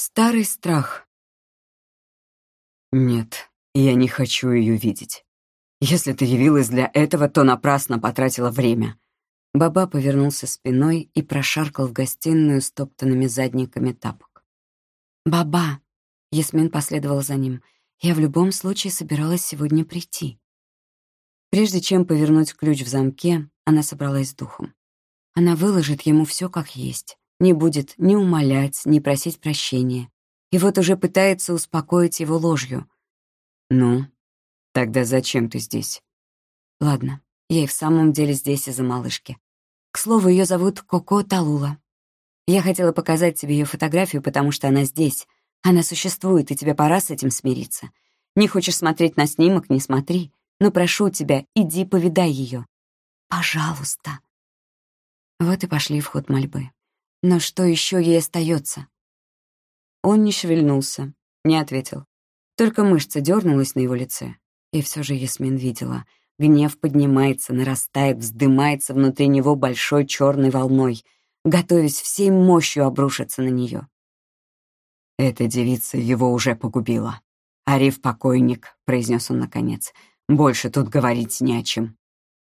Старый страх. Нет, я не хочу ее видеть. Если ты явилась для этого, то напрасно потратила время. Баба повернулся спиной и прошаркал в гостиную стоптанными задниками тапок. «Баба!» — Ясмин последовала за ним. «Я в любом случае собиралась сегодня прийти». Прежде чем повернуть ключ в замке, она собралась с духом. Она выложит ему все как есть не будет ни умолять, ни просить прощения. И вот уже пытается успокоить его ложью. «Ну, тогда зачем ты здесь?» «Ладно, я и в самом деле здесь из-за малышки. К слову, ее зовут Коко Талула. Я хотела показать тебе ее фотографию, потому что она здесь. Она существует, и тебе пора с этим смириться. Не хочешь смотреть на снимок — не смотри. Но прошу тебя, иди повидай ее. Пожалуйста». Вот и пошли в ход мольбы. Но что еще ей остается? Он не шевельнулся, не ответил. Только мышца дернулась на его лице. И все же Ясмин видела. Гнев поднимается, нарастает, вздымается внутри него большой черной волной, готовясь всей мощью обрушиться на нее. «Эта девица его уже погубила. Ариф покойник», — произнес он наконец. «Больше тут говорить не о чем».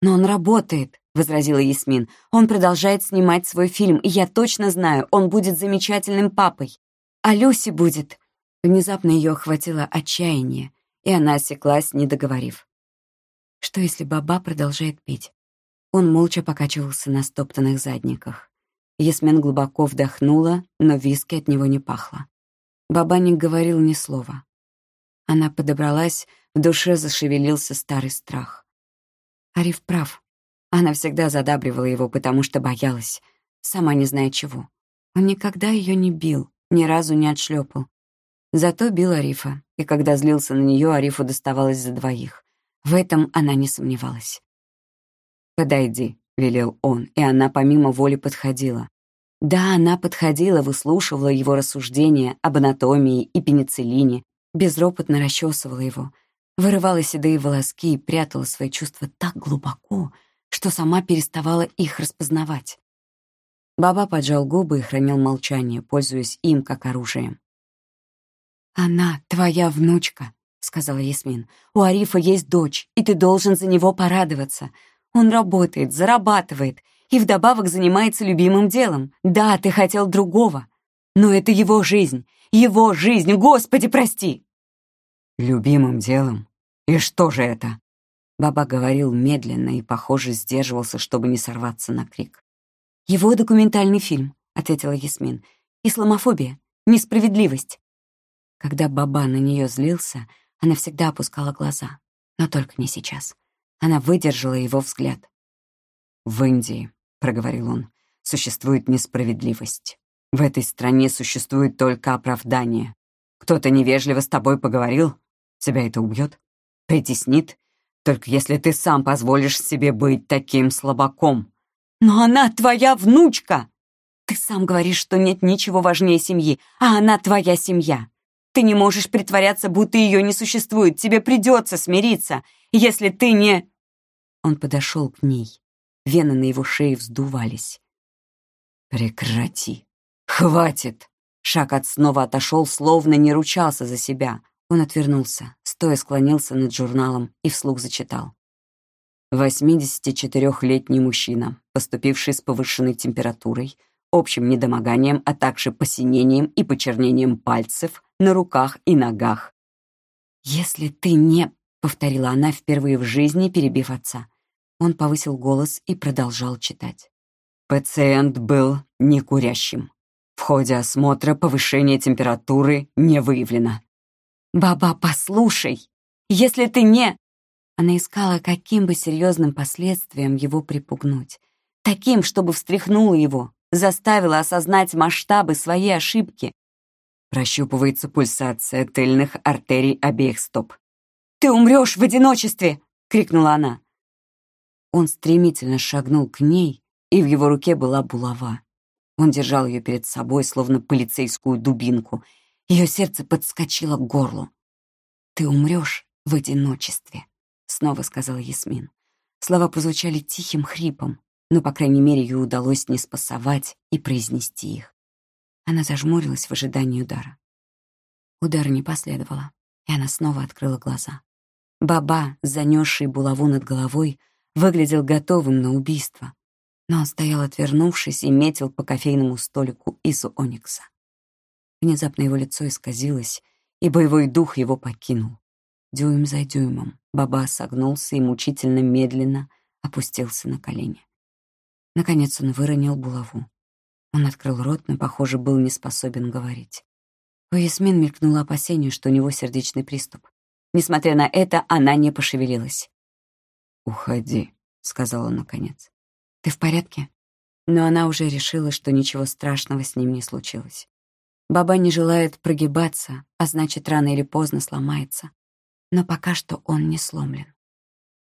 «Но он работает», — возразила Ясмин. «Он продолжает снимать свой фильм, и я точно знаю, он будет замечательным папой. А Люси будет...» Внезапно ее охватило отчаяние, и она осеклась, не договорив. Что если Баба продолжает пить? Он молча покачивался на стоптанных задниках. Ясмин глубоко вдохнула, но виски от него не пахло. Баба не говорил ни слова. Она подобралась, в душе зашевелился старый страх. Ариф прав. Она всегда задабривала его, потому что боялась, сама не зная чего. Он никогда ее не бил, ни разу не отшлепал. Зато бил Арифа, и когда злился на нее, Арифу доставалось за двоих. В этом она не сомневалась. «Подойди», — велел он, и она помимо воли подходила. Да, она подходила, выслушивала его рассуждения об анатомии и пенициллине, безропотно расчесывала его, вырывала седые волоски и прятала свои чувства так глубоко, что сама переставала их распознавать. Баба поджал губы и хранил молчание, пользуясь им как оружием. «Она твоя внучка», — сказала Ясмин. «У Арифа есть дочь, и ты должен за него порадоваться. Он работает, зарабатывает и вдобавок занимается любимым делом. Да, ты хотел другого, но это его жизнь, его жизнь, Господи, прости!» «Любимым делом? И что же это?» Баба говорил медленно и, похоже, сдерживался, чтобы не сорваться на крик. «Его документальный фильм», — ответила Ясмин. «Исламофобия, несправедливость». Когда Баба на нее злился, она всегда опускала глаза. Но только не сейчас. Она выдержала его взгляд. «В Индии», — проговорил он, — «существует несправедливость. В этой стране существует только оправдание. Кто-то невежливо с тобой поговорил, тебя это убьет, притеснит только если ты сам позволишь себе быть таким слабаком. Но она твоя внучка! Ты сам говоришь, что нет ничего важнее семьи, а она твоя семья. Ты не можешь притворяться, будто ее не существует. Тебе придется смириться, если ты не...» Он подошел к ней. Вены на его шее вздувались. «Прекрати! Хватит!» Шакат снова отошел, словно не ручался за себя. Он отвернулся, стоя склонился над журналом и вслух зачитал. 84-летний мужчина, поступивший с повышенной температурой, общим недомоганием, а также посинением и почернением пальцев на руках и ногах. «Если ты не...» — повторила она впервые в жизни, перебив отца. Он повысил голос и продолжал читать. Пациент был некурящим. В ходе осмотра повышение температуры не выявлено. «Баба, послушай! Если ты не...» Она искала, каким бы серьезным последствиям его припугнуть. Таким, чтобы встряхнула его, заставила осознать масштабы своей ошибки. Прощупывается пульсация тыльных артерий обеих стоп. «Ты умрешь в одиночестве!» — крикнула она. Он стремительно шагнул к ней, и в его руке была булава. Он держал ее перед собой, словно полицейскую дубинку — ее сердце подскочило к горлу. «Ты умрешь в одиночестве», — снова сказала Ясмин. Слова прозвучали тихим хрипом, но, по крайней мере, ей удалось не спасовать и произнести их. Она зажмурилась в ожидании удара. Удара не последовало, и она снова открыла глаза. Баба, занесший булаву над головой, выглядел готовым на убийство, но он стоял отвернувшись и метил по кофейному столику из оникса. Внезапно его лицо исказилось, и боевой дух его покинул. Дюйм за дюймом Баба согнулся и мучительно медленно опустился на колени. Наконец он выронил булаву. Он открыл рот, но, похоже, был не способен говорить. У Ясмин мелькнуло опасение, что у него сердечный приступ. Несмотря на это, она не пошевелилась. «Уходи», — сказал он наконец. «Ты в порядке?» Но она уже решила, что ничего страшного с ним не случилось. Баба не желает прогибаться, а значит, рано или поздно сломается. Но пока что он не сломлен.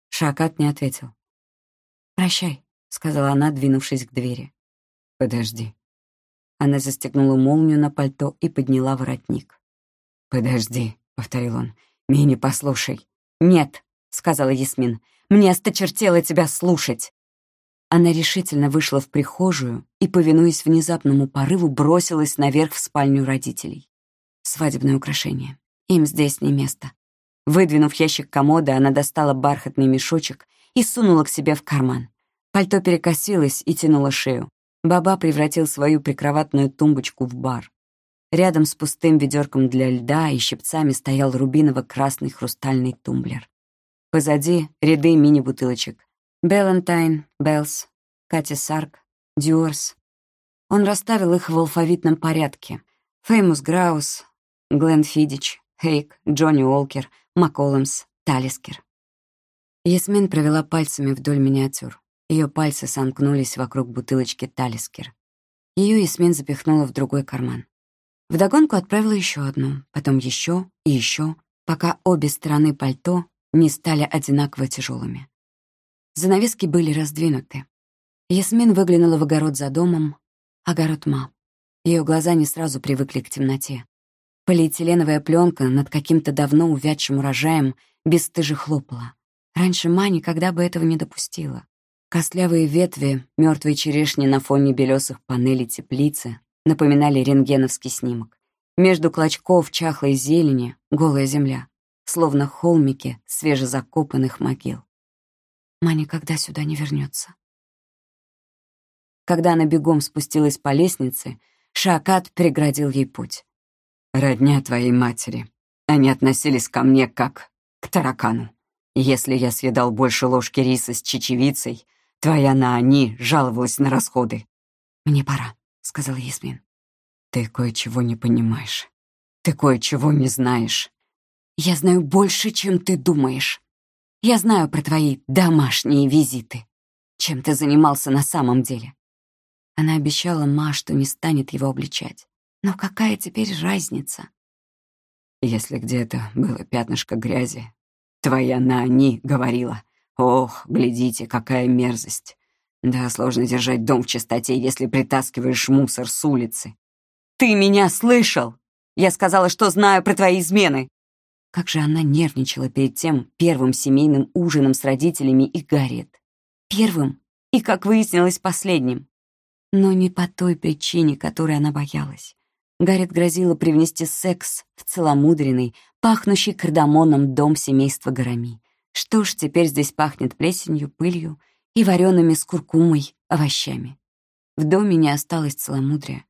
Шакат не ответил. «Прощай», — сказала она, двинувшись к двери. «Подожди». Она застегнула молнию на пальто и подняла воротник. «Подожди», — повторил он. «Мини, послушай». «Нет», — сказала Ясмин. «Мне осточертело тебя слушать». Она решительно вышла в прихожую и, повинуясь внезапному порыву, бросилась наверх в спальню родителей. Свадебное украшение. Им здесь не место. Выдвинув ящик комода, она достала бархатный мешочек и сунула к себе в карман. Пальто перекосилось и тянуло шею. Баба превратил свою прикроватную тумбочку в бар. Рядом с пустым ведерком для льда и щипцами стоял рубиново-красный хрустальный тумблер. Позади ряды мини-бутылочек. Ballantine's, Bell's, Cutty Sark, Dewar's. Он расставил их в алфавитном порядке. Famous Grouse, Glenfiddich, Haig, Johnnie Walker, McCallum's, Talisker. Ясмин провела пальцами вдоль миниатюр. Ее пальцы сомкнулись вокруг бутылочки Talisker. Ее Ясмин запихнула в другой карман. Вдогонку отправила еще одну, потом еще и еще, пока обе стороны пальто не стали одинаково тяжелыми. Занавески были раздвинуты. Ясмин выглянула в огород за домом. Огород ма. Ее глаза не сразу привыкли к темноте. Полиэтиленовая пленка над каким-то давно увядшим урожаем бесстыже хлопала. Раньше ма никогда бы этого не допустила. Костлявые ветви мертвой черешни на фоне белесых панелей теплицы напоминали рентгеновский снимок. Между клочков чахлой зелени голая земля, словно холмики свежезакопанных могил. Ма никогда сюда не вернется. Когда она бегом спустилась по лестнице, Шакат преградил ей путь. «Родня твоей матери. Они относились ко мне как к таракану. Если я съедал больше ложки риса с чечевицей, твоя на они жаловалась на расходы». «Мне пора», — сказал Ясмин. «Ты кое-чего не понимаешь. Ты кое-чего не знаешь». «Я знаю больше, чем ты думаешь. Я знаю про твои домашние визиты. Чем ты занимался на самом деле?» Она обещала Ма, что не станет его обличать. Но какая теперь разница? Если где-то было пятнышко грязи, твоя на они говорила. Ох, глядите, какая мерзость. Да, сложно держать дом в чистоте, если притаскиваешь мусор с улицы. Ты меня слышал? Я сказала, что знаю про твои измены. Как же она нервничала перед тем первым семейным ужином с родителями и Гарриет. Первым и, как выяснилось, последним. Но не по той причине, которой она боялась. Гарриет грозила привнести секс в целомудренный, пахнущий кардамоном дом семейства Гарами. Что ж, теперь здесь пахнет плесенью, пылью и вареными с куркумой овощами. В доме не осталось целомудрия.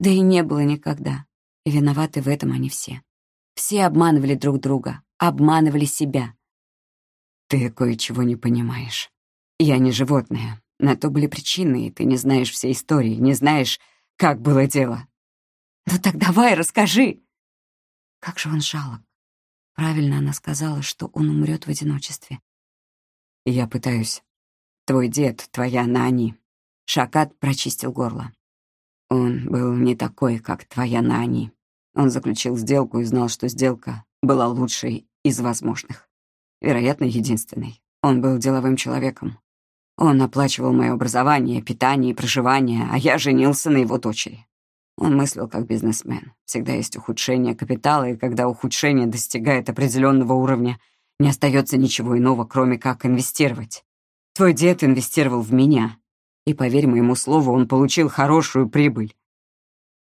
Да и не было никогда. И виноваты в этом они все. Все обманывали друг друга, обманывали себя. Ты кое-чего не понимаешь. Я не животное. На то были причины, и ты не знаешь всей истории, не знаешь, как было дело. Ну так давай, расскажи. Как же он жалок. Правильно она сказала, что он умрет в одиночестве. Я пытаюсь. Твой дед, твоя Нани. Шакат прочистил горло. Он был не такой, как твоя Нани. Он заключил сделку и знал, что сделка была лучшей из возможных. Вероятно, единственной. Он был деловым человеком. Он оплачивал мое образование, питание и проживание, а я женился на его дочери. Он мыслил как бизнесмен. Всегда есть ухудшение капитала, и когда ухудшение достигает определенного уровня, не остается ничего иного, кроме как инвестировать. Твой дед инвестировал в меня, и, поверь моему слову, он получил хорошую прибыль.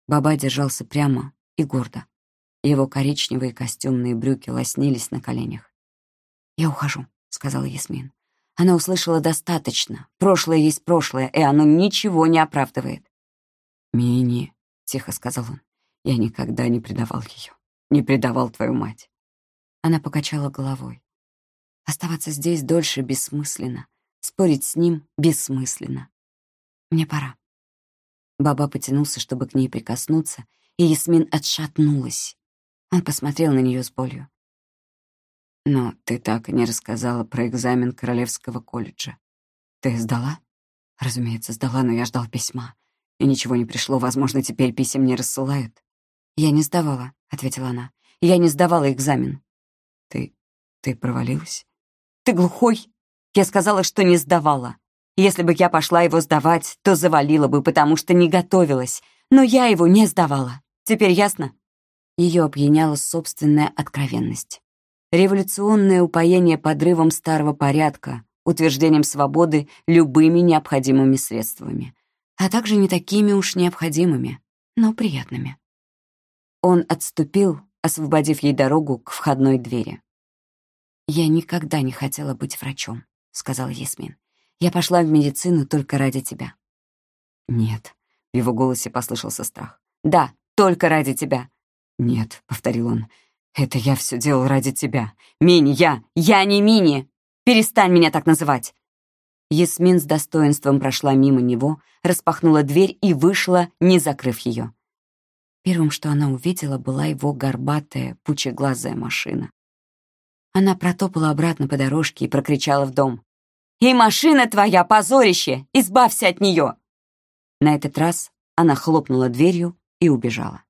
Баба держался прямо, и гордо. Его коричневые костюмные брюки лоснились на коленях. «Я ухожу», — сказала Ясмин. Она услышала достаточно. Прошлое есть прошлое, и оно ничего не оправдывает. «Мини», — тихо сказал он, — «я никогда не предавал ее, не предавал твою мать». Она покачала головой. Оставаться здесь дольше бессмысленно. Спорить с ним бессмысленно. Мне пора. Баба потянулся, чтобы к ней прикоснуться, и Ясмин отшатнулась. Он посмотрел на нее с болью. «Но ты так и не рассказала про экзамен Королевского колледжа. Ты сдала?» «Разумеется, сдала, но я ждал письма. И ничего не пришло, возможно, теперь писем не рассылают». «Я не сдавала», — ответила она. «Я не сдавала экзамен». «Ты... ты провалилась?» «Ты глухой?» Я сказала, что не сдавала. Если бы я пошла его сдавать, то завалила бы, потому что не готовилась. Но я его не сдавала. Теперь ясно? Ее опьяняла собственная откровенность. Революционное упоение подрывом старого порядка, утверждением свободы любыми необходимыми средствами, а также не такими уж необходимыми, но приятными. Он отступил, освободив ей дорогу к входной двери. «Я никогда не хотела быть врачом», — сказала Ясмин. «Я пошла в медицину только ради тебя». «Нет», — в его голосе послышался страх. «Да, только ради тебя». «Нет», — повторил он, — «это я все делал ради тебя. Мини, я! Я не Мини! Перестань меня так называть!» Ясмин с достоинством прошла мимо него, распахнула дверь и вышла, не закрыв ее. Первым, что она увидела, была его горбатая, пучеглазая машина. Она протопала обратно по дорожке и прокричала в дом. «И машина твоя, позорище! Избавься от нее!» На этот раз она хлопнула дверью и убежала.